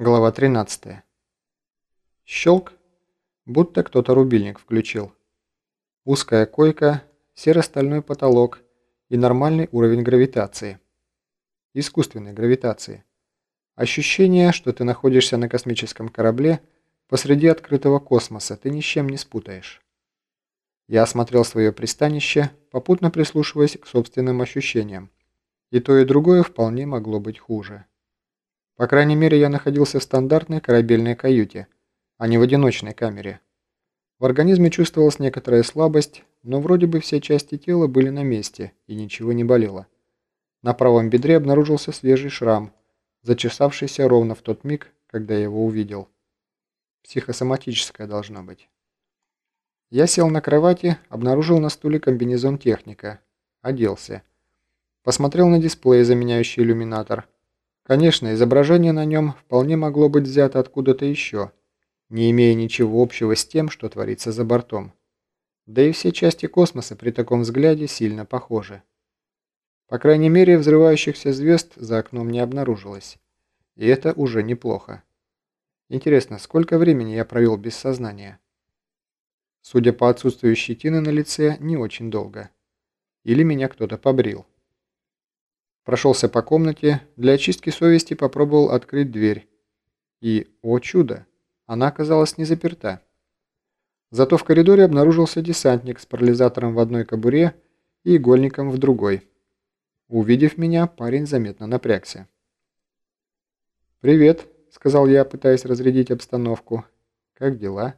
Глава 13. Щелк, будто кто-то рубильник включил. Узкая койка, серо-стальной потолок и нормальный уровень гравитации. Искусственной гравитации. Ощущение, что ты находишься на космическом корабле посреди открытого космоса, ты ни с чем не спутаешь. Я осмотрел свое пристанище, попутно прислушиваясь к собственным ощущениям. И то, и другое вполне могло быть хуже. По крайней мере, я находился в стандартной корабельной каюте, а не в одиночной камере. В организме чувствовалась некоторая слабость, но вроде бы все части тела были на месте и ничего не болело. На правом бедре обнаружился свежий шрам, зачесавшийся ровно в тот миг, когда я его увидел. Психосоматическое должно быть. Я сел на кровати, обнаружил на стуле комбинезон техника, оделся. Посмотрел на дисплей, заменяющий иллюминатор – Конечно, изображение на нем вполне могло быть взято откуда-то еще, не имея ничего общего с тем, что творится за бортом. Да и все части космоса при таком взгляде сильно похожи. По крайней мере, взрывающихся звезд за окном не обнаружилось. И это уже неплохо. Интересно, сколько времени я провел без сознания? Судя по отсутствию щетины на лице, не очень долго. Или меня кто-то побрил. Прошелся по комнате, для очистки совести попробовал открыть дверь. И, о чудо, она оказалась не заперта. Зато в коридоре обнаружился десантник с парализатором в одной кобуре и игольником в другой. Увидев меня, парень заметно напрягся. «Привет», — сказал я, пытаясь разрядить обстановку. «Как дела?»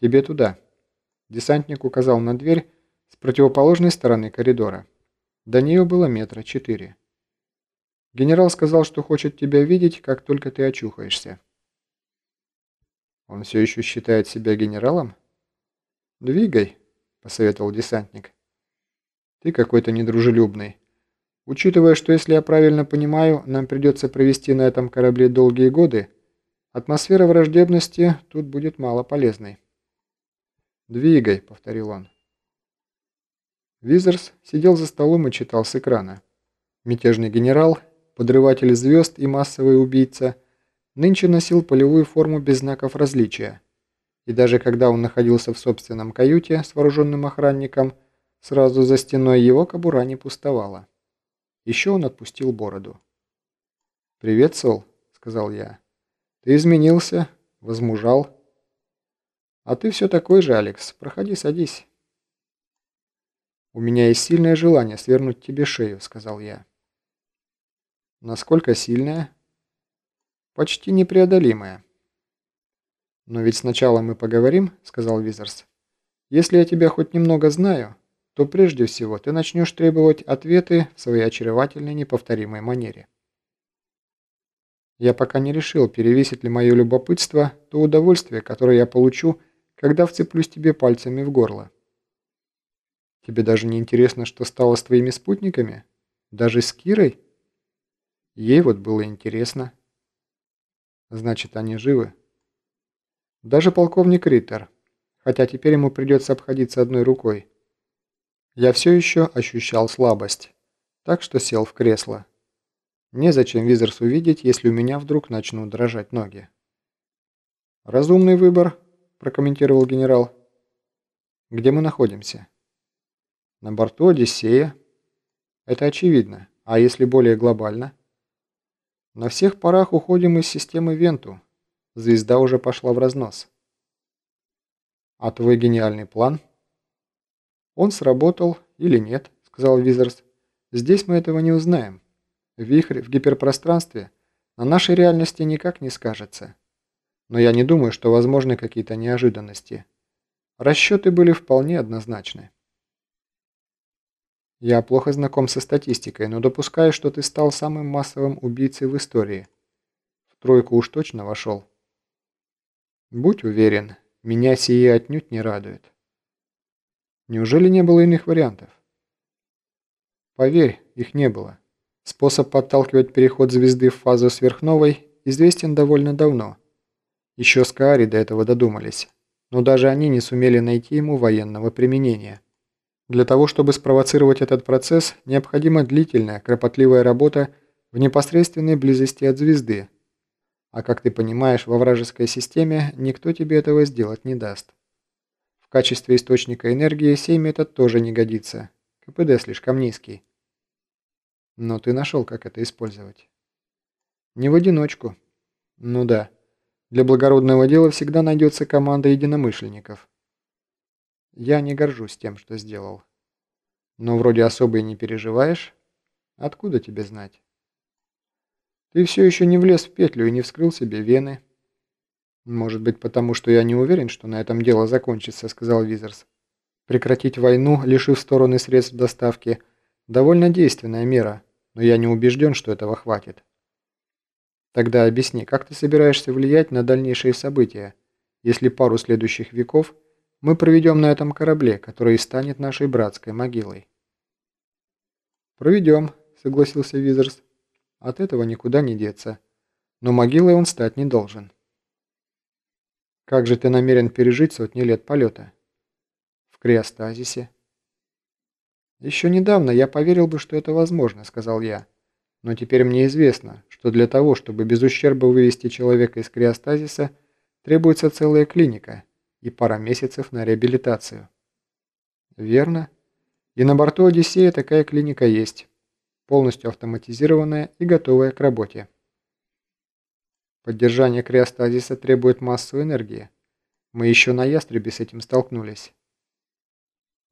«Тебе туда». Десантник указал на дверь с противоположной стороны коридора. До нее было метра четыре. Генерал сказал, что хочет тебя видеть, как только ты очухаешься. Он все еще считает себя генералом? Двигай, посоветовал десантник. Ты какой-то недружелюбный. Учитывая, что если я правильно понимаю, нам придется провести на этом корабле долгие годы, атмосфера враждебности тут будет мало полезной. «Двигай», — повторил он. Визерс сидел за столом и читал с экрана. Мятежный генерал, подрыватель звезд и массовый убийца, нынче носил полевую форму без знаков различия. И даже когда он находился в собственном каюте с вооруженным охранником, сразу за стеной его кобура не пустовала. Еще он отпустил бороду. «Привет, Сол», — сказал я. «Ты изменился, возмужал». «А ты все такой же, Алекс. Проходи, садись». «У меня есть сильное желание свернуть тебе шею», — сказал я. «Насколько сильное?» «Почти непреодолимое». «Но ведь сначала мы поговорим», — сказал Визерс. «Если я тебя хоть немного знаю, то прежде всего ты начнешь требовать ответы в своей очаровательной неповторимой манере». Я пока не решил, перевесит ли мое любопытство то удовольствие, которое я получу, когда вцеплюсь тебе пальцами в горло. Тебе даже не интересно, что стало с твоими спутниками? Даже с Кирой? Ей вот было интересно. Значит, они живы. Даже полковник Риттер, хотя теперь ему придется обходиться одной рукой. Я все еще ощущал слабость, так что сел в кресло. Незачем Визерс увидеть, если у меня вдруг начнут дрожать ноги. «Разумный выбор», – прокомментировал генерал. «Где мы находимся?» На борту Одиссея. Это очевидно. А если более глобально? На всех парах уходим из системы Венту. Звезда уже пошла в разнос. А твой гениальный план? Он сработал или нет, сказал Визерс. Здесь мы этого не узнаем. Вихрь в гиперпространстве на нашей реальности никак не скажется. Но я не думаю, что возможны какие-то неожиданности. Расчеты были вполне однозначны. Я плохо знаком со статистикой, но допускаю, что ты стал самым массовым убийцей в истории. В тройку уж точно вошел. Будь уверен, меня сие отнюдь не радует. Неужели не было иных вариантов? Поверь, их не было. Способ подталкивать переход звезды в фазу сверхновой известен довольно давно. Еще Скаари до этого додумались, но даже они не сумели найти ему военного применения. Для того, чтобы спровоцировать этот процесс, необходима длительная, кропотливая работа в непосредственной близости от звезды, А как ты понимаешь, во вражеской системе никто тебе этого сделать не даст. В качестве источника энергии сей метод тоже не годится. КПД слишком низкий. Но ты нашел, как это использовать. Не в одиночку. Ну да. Для благородного дела всегда найдется команда единомышленников. Я не горжусь тем, что сделал. Но вроде особо и не переживаешь. Откуда тебе знать? Ты все еще не влез в петлю и не вскрыл себе вены. Может быть, потому что я не уверен, что на этом дело закончится, сказал Визерс. Прекратить войну, лишив стороны средств доставки, довольно действенная мера, но я не убежден, что этого хватит. Тогда объясни, как ты собираешься влиять на дальнейшие события, если пару следующих веков мы проведем на этом корабле, который станет нашей братской могилой? «Проведем», — согласился Визерс. «От этого никуда не деться. Но могилой он стать не должен». «Как же ты намерен пережить сотни лет полета?» «В криостазисе». «Еще недавно я поверил бы, что это возможно», — сказал я. Но теперь мне известно, что для того, чтобы без ущерба вывести человека из криостазиса, требуется целая клиника и пара месяцев на реабилитацию. Верно. И на борту Одиссея такая клиника есть, полностью автоматизированная и готовая к работе. Поддержание криостазиса требует массу энергии. Мы еще на Ястребе с этим столкнулись.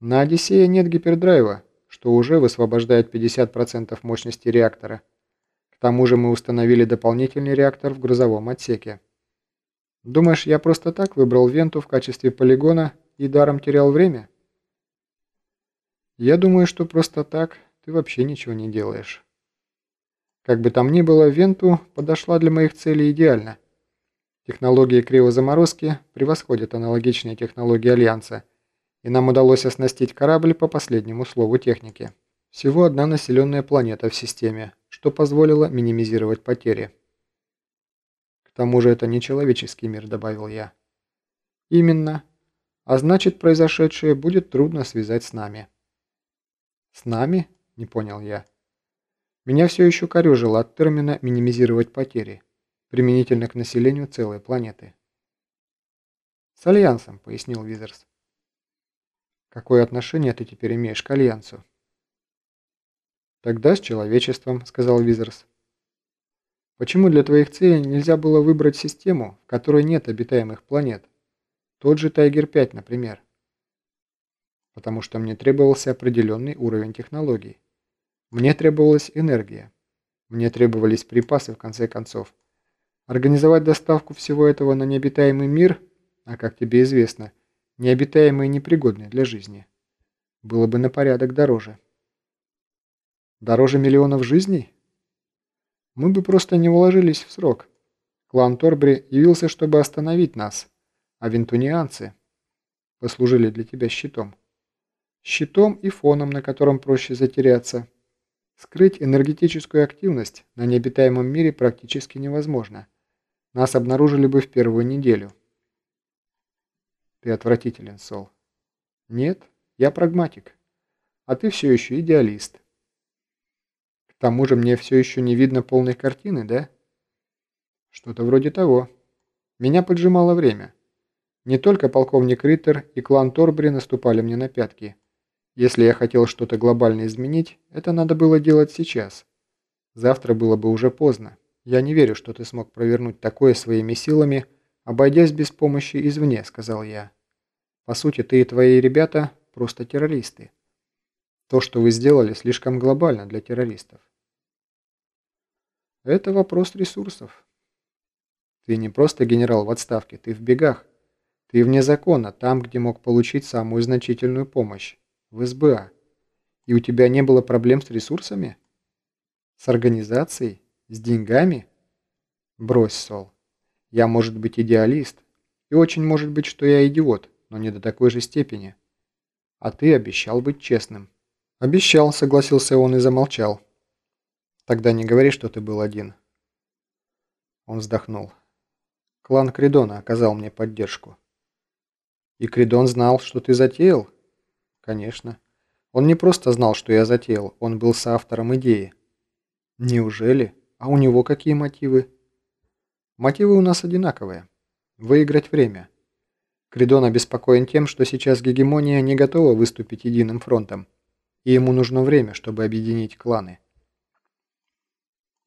На Одиссее нет гипердрайва, что уже высвобождает 50% мощности реактора. К тому же мы установили дополнительный реактор в грузовом отсеке. Думаешь, я просто так выбрал Венту в качестве полигона и даром терял время? Я думаю, что просто так ты вообще ничего не делаешь. Как бы там ни было, Венту подошла для моих целей идеально. Технологии криозаморозки превосходят аналогичные технологии Альянса – и нам удалось оснастить корабль по последнему слову техники. Всего одна населенная планета в системе, что позволило минимизировать потери. Тому же это не человеческий мир, добавил я. Именно. А значит, произошедшее будет трудно связать с нами. С нами? Не понял я. Меня все еще корежило от термина «минимизировать потери», применительно к населению целой планеты. «С Альянсом», — пояснил Визерс. Какое отношение ты теперь имеешь к Альянсу? Тогда с человечеством, сказал Визерс. Почему для твоих целей нельзя было выбрать систему, в которой нет обитаемых планет? Тот же Тайгер-5, например. Потому что мне требовался определенный уровень технологий. Мне требовалась энергия. Мне требовались припасы, в конце концов. Организовать доставку всего этого на необитаемый мир, а как тебе известно – необитаемые и непригодные для жизни, было бы на порядок дороже. Дороже миллионов жизней? Мы бы просто не уложились в срок. Клан Торбри явился, чтобы остановить нас, а винтунианцы послужили для тебя щитом. Щитом и фоном, на котором проще затеряться. Скрыть энергетическую активность на необитаемом мире практически невозможно. Нас обнаружили бы в первую неделю. Ты отвратителен, Сол. Нет, я прагматик. А ты все еще идеалист. К тому же мне все еще не видно полной картины, да? Что-то вроде того. Меня поджимало время. Не только полковник Риттер и клан Торбри наступали мне на пятки. Если я хотел что-то глобально изменить, это надо было делать сейчас. Завтра было бы уже поздно. Я не верю, что ты смог провернуть такое своими силами, «Обойдясь без помощи извне», — сказал я. «По сути, ты и твои ребята просто террористы. То, что вы сделали, слишком глобально для террористов». «Это вопрос ресурсов. Ты не просто генерал в отставке, ты в бегах. Ты вне закона, там, где мог получить самую значительную помощь, в СБА. И у тебя не было проблем с ресурсами? С организацией? С деньгами? Брось, Сол. Я, может быть, идеалист, и очень может быть, что я идиот, но не до такой же степени. А ты обещал быть честным. Обещал, согласился он и замолчал. Тогда не говори, что ты был один. Он вздохнул. Клан Кридона оказал мне поддержку. И Кридон знал, что ты затеял? Конечно. Он не просто знал, что я затеял, он был соавтором идеи. Неужели? А у него какие мотивы? Мотивы у нас одинаковые. Выиграть время. Кридон обеспокоен тем, что сейчас гегемония не готова выступить единым фронтом, и ему нужно время, чтобы объединить кланы.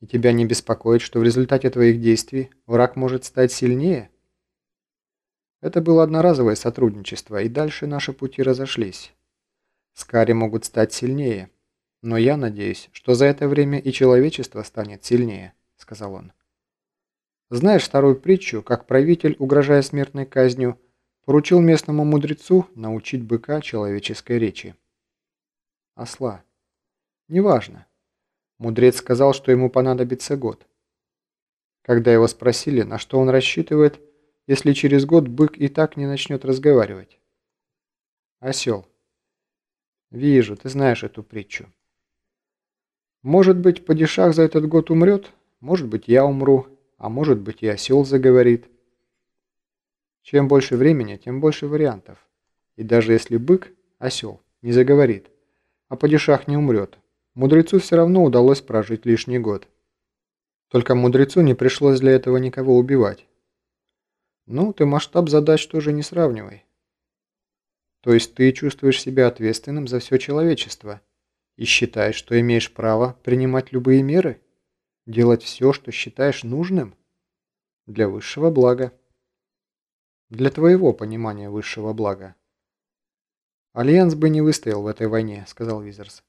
И тебя не беспокоит, что в результате твоих действий враг может стать сильнее? Это было одноразовое сотрудничество, и дальше наши пути разошлись. Скари могут стать сильнее, но я надеюсь, что за это время и человечество станет сильнее, сказал он. Знаешь вторую притчу, как правитель, угрожая смертной казнью, поручил местному мудрецу научить быка человеческой речи? Осла. Неважно. Мудрец сказал, что ему понадобится год. Когда его спросили, на что он рассчитывает, если через год бык и так не начнет разговаривать. Осел. Вижу, ты знаешь эту притчу. Может быть, падишах за этот год умрет, может быть, я умру, а может быть, и осел заговорит. Чем больше времени, тем больше вариантов. И даже если бык, осел, не заговорит, а падишах не умрет, Мудрецу все равно удалось прожить лишний год. Только мудрецу не пришлось для этого никого убивать. Ну, ты масштаб задач тоже не сравнивай. То есть ты чувствуешь себя ответственным за все человечество и считаешь, что имеешь право принимать любые меры? Делать все, что считаешь нужным? Для высшего блага. Для твоего понимания высшего блага. Альянс бы не выстоял в этой войне, сказал Визерс.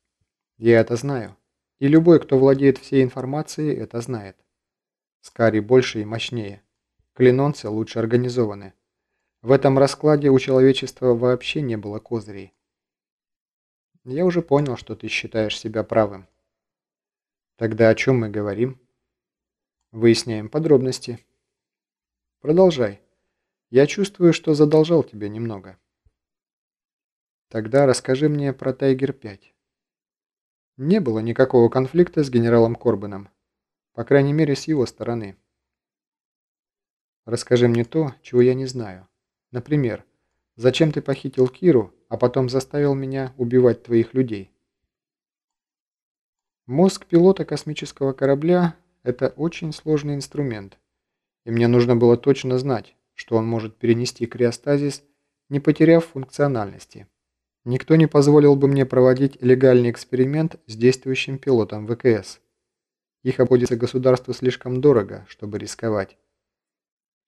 Я это знаю. И любой, кто владеет всей информацией, это знает. Скари больше и мощнее. Клинонцы лучше организованы. В этом раскладе у человечества вообще не было козырей. Я уже понял, что ты считаешь себя правым. Тогда о чем мы говорим? Выясняем подробности. Продолжай. Я чувствую, что задолжал тебе немного. Тогда расскажи мне про Тайгер-5. Не было никакого конфликта с генералом Корбаном. По крайней мере, с его стороны. Расскажи мне то, чего я не знаю. Например, зачем ты похитил Киру, а потом заставил меня убивать твоих людей? Мозг пилота космического корабля – это очень сложный инструмент, и мне нужно было точно знать, что он может перенести криостазис, не потеряв функциональности. Никто не позволил бы мне проводить легальный эксперимент с действующим пилотом ВКС. Их обходится государству слишком дорого, чтобы рисковать.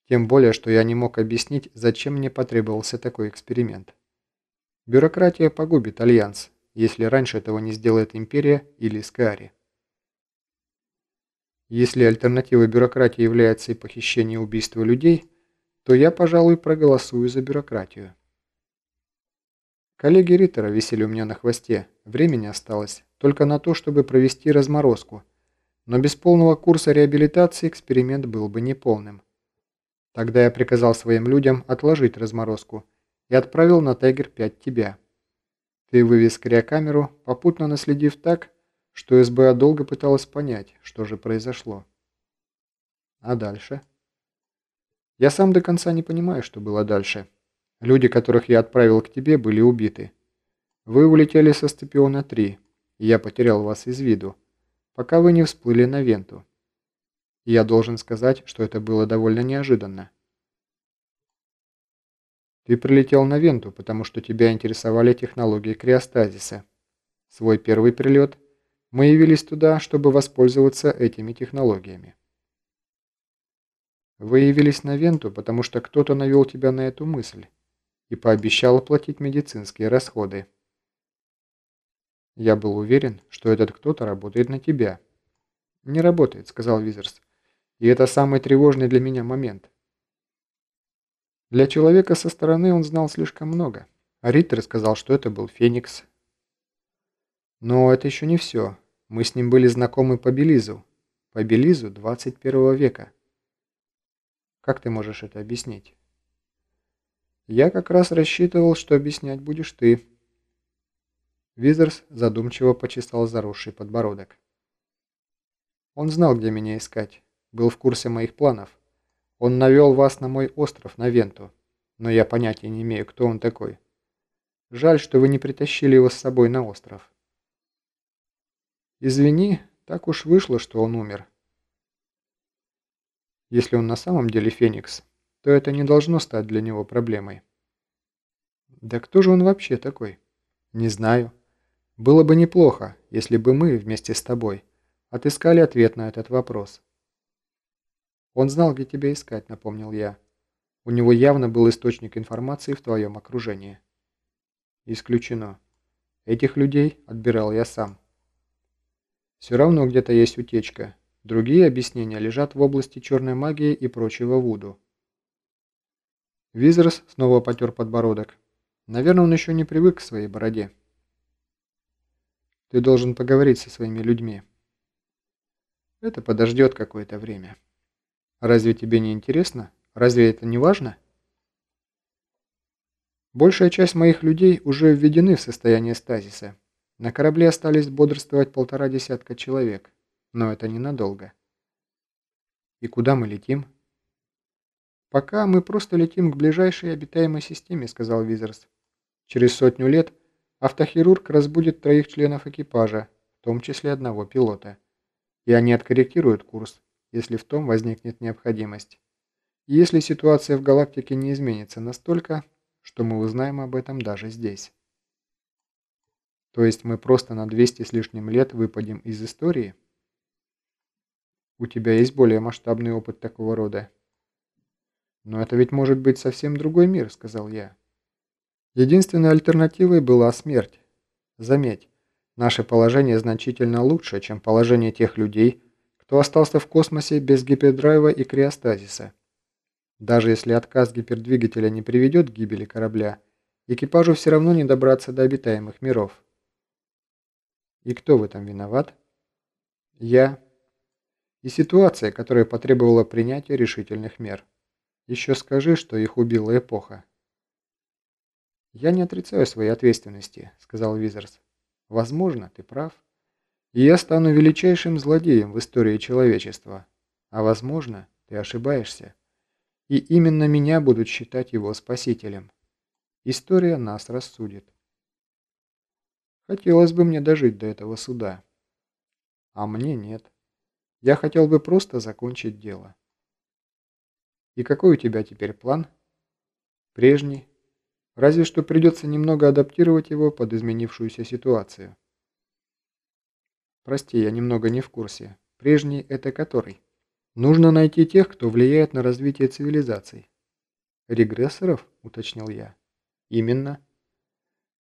Тем более, что я не мог объяснить, зачем мне потребовался такой эксперимент. Бюрократия погубит Альянс, если раньше этого не сделает Империя или Скари. Если альтернативой бюрократии является и похищение и убийство людей, то я, пожалуй, проголосую за бюрократию. Коллеги Риттера висели у меня на хвосте. Времени осталось только на то, чтобы провести разморозку. Но без полного курса реабилитации эксперимент был бы неполным. Тогда я приказал своим людям отложить разморозку и отправил на Тайгер-5 тебя. Ты вывез криокамеру, попутно наследив так, что СБА долго пыталась понять, что же произошло. А дальше? Я сам до конца не понимаю, что было дальше. Люди, которых я отправил к тебе, были убиты. Вы улетели со Степиона-3, и я потерял вас из виду, пока вы не всплыли на Венту. Я должен сказать, что это было довольно неожиданно. Ты прилетел на Венту, потому что тебя интересовали технологии криостазиса. Свой первый прилет мы явились туда, чтобы воспользоваться этими технологиями. Вы явились на Венту, потому что кто-то навел тебя на эту мысль и пообещал оплатить медицинские расходы. Я был уверен, что этот кто-то работает на тебя. «Не работает», — сказал Визерс. «И это самый тревожный для меня момент». Для человека со стороны он знал слишком много. А Риттер сказал, что это был Феникс. Но это еще не все. Мы с ним были знакомы по Белизу. По Белизу 21 века. Как ты можешь это объяснить? Я как раз рассчитывал, что объяснять будешь ты. Визерс задумчиво почесал заросший подбородок. Он знал, где меня искать, был в курсе моих планов. Он навел вас на мой остров, на Венту, но я понятия не имею, кто он такой. Жаль, что вы не притащили его с собой на остров. Извини, так уж вышло, что он умер. Если он на самом деле Феникс, то это не должно стать для него проблемой. Да кто же он вообще такой? Не знаю. Было бы неплохо, если бы мы вместе с тобой отыскали ответ на этот вопрос. Он знал, где тебя искать, напомнил я. У него явно был источник информации в твоем окружении. Исключено. Этих людей отбирал я сам. Все равно где-то есть утечка. Другие объяснения лежат в области черной магии и прочего вуду. Визерс снова потер подбородок. Наверное, он еще не привык к своей бороде. Ты должен поговорить со своими людьми. Это подождет какое-то время. Разве тебе не интересно? Разве это не важно? Большая часть моих людей уже введены в состояние стазиса. На корабле остались бодрствовать полтора десятка человек, но это ненадолго. И куда мы летим? Пока мы просто летим к ближайшей обитаемой системе, сказал Визерс. Через сотню лет автохирург разбудит троих членов экипажа, в том числе одного пилота. И они откорректируют курс, если в том возникнет необходимость. И если ситуация в галактике не изменится настолько, что мы узнаем об этом даже здесь. То есть мы просто на 200 с лишним лет выпадем из истории? У тебя есть более масштабный опыт такого рода. Но это ведь может быть совсем другой мир, сказал я. Единственной альтернативой была смерть. Заметь, наше положение значительно лучше, чем положение тех людей, кто остался в космосе без гипердрайва и криостазиса. Даже если отказ гипердвигателя не приведет к гибели корабля, экипажу все равно не добраться до обитаемых миров. И кто в этом виноват? Я. И ситуация, которая потребовала принятия решительных мер. Еще скажи, что их убила эпоха. «Я не отрицаю своей ответственности», — сказал Визерс. «Возможно, ты прав. И я стану величайшим злодеем в истории человечества. А возможно, ты ошибаешься. И именно меня будут считать его спасителем. История нас рассудит. Хотелось бы мне дожить до этого суда. А мне нет. Я хотел бы просто закончить дело. И какой у тебя теперь план? Прежний, Разве что придется немного адаптировать его под изменившуюся ситуацию. Прости, я немного не в курсе. Прежний – это который? Нужно найти тех, кто влияет на развитие цивилизаций. Регрессоров, уточнил я. Именно.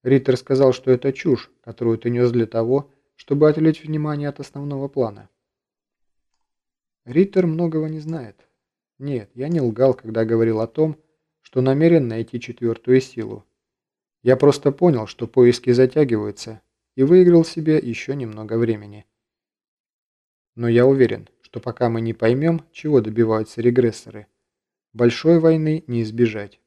Риттер сказал, что это чушь, которую ты нес для того, чтобы отвлечь внимание от основного плана. Риттер многого не знает. Нет, я не лгал, когда говорил о том, что намерен найти четвертую силу. Я просто понял, что поиски затягиваются, и выиграл себе еще немного времени. Но я уверен, что пока мы не поймем, чего добиваются регрессоры, большой войны не избежать.